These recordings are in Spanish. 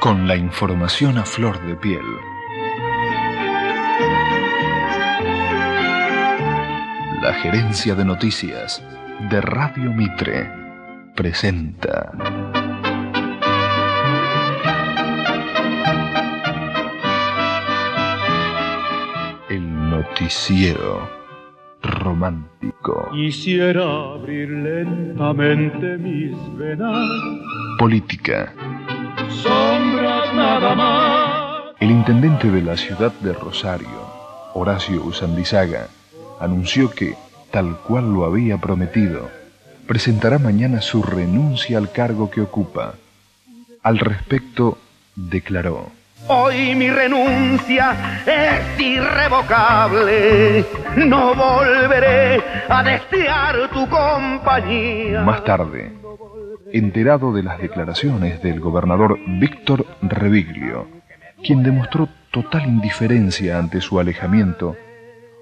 con la información a flor de piel. La gerencia de noticias de Radio Mitre presenta. El noticiero romántico. Quisiera abrir lentamente mis venas. Política. Sombras nada más. El intendente de la ciudad de Rosario, Horacio Usandizaga, anunció que, tal cual lo había prometido, presentará mañana su renuncia al cargo que ocupa. Al respecto, declaró. Hoy mi renuncia es irrevocable. No volveré a desear tu compañía. Más tarde, enterado de las declaraciones del gobernador Víctor Reviglio, quien demostró total indiferencia ante su alejamiento,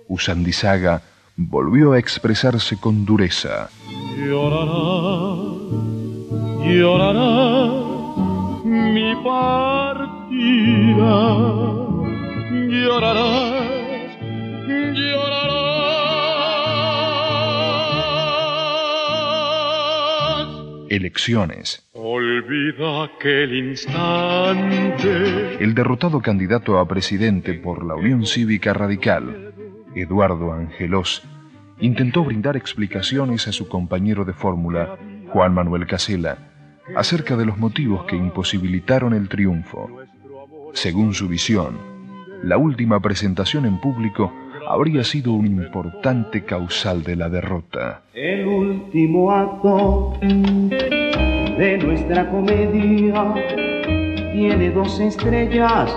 Usandizaga volvió a expresarse con dureza. Llorará, llorará mi partida. Elecciones. Olvida aquel instante. El derrotado candidato a presidente por la Unión Cívica Radical, Eduardo Angelós, intentó brindar explicaciones a su compañero de fórmula, Juan Manuel Casela, acerca de los motivos que imposibilitaron el triunfo. Según su visión, la última presentación en público habría sido un importante causal de la derrota. El último acto de nuestra comedia tiene dos estrellas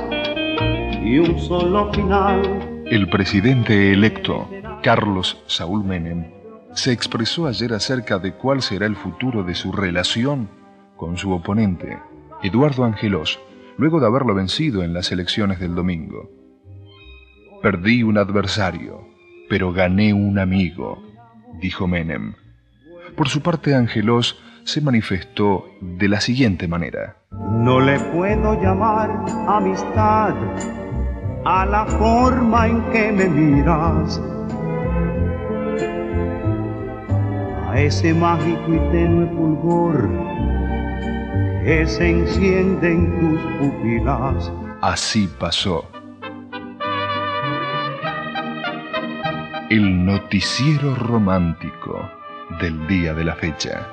y un solo final. El presidente electo, Carlos Saúl Menem, se expresó ayer acerca de cuál será el futuro de su relación con su oponente, Eduardo Angelós, luego de haberlo vencido en las elecciones del domingo. Perdí un adversario, pero gané un amigo, dijo Menem. Por su parte, Angelós se manifestó de la siguiente manera. No le puedo llamar amistad a la forma en que me miras. A ese mágico y tenue fulgor que se enciende en tus pupilas. Así pasó. El noticiero romántico del día de la fecha.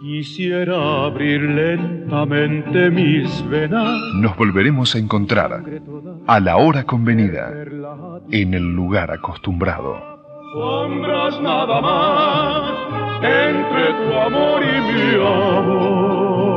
Quisiera abrir lentamente mis venas. Nos volveremos a encontrar a la hora convenida, en el lugar acostumbrado. Sombras nada más entre tu amor y mi amor.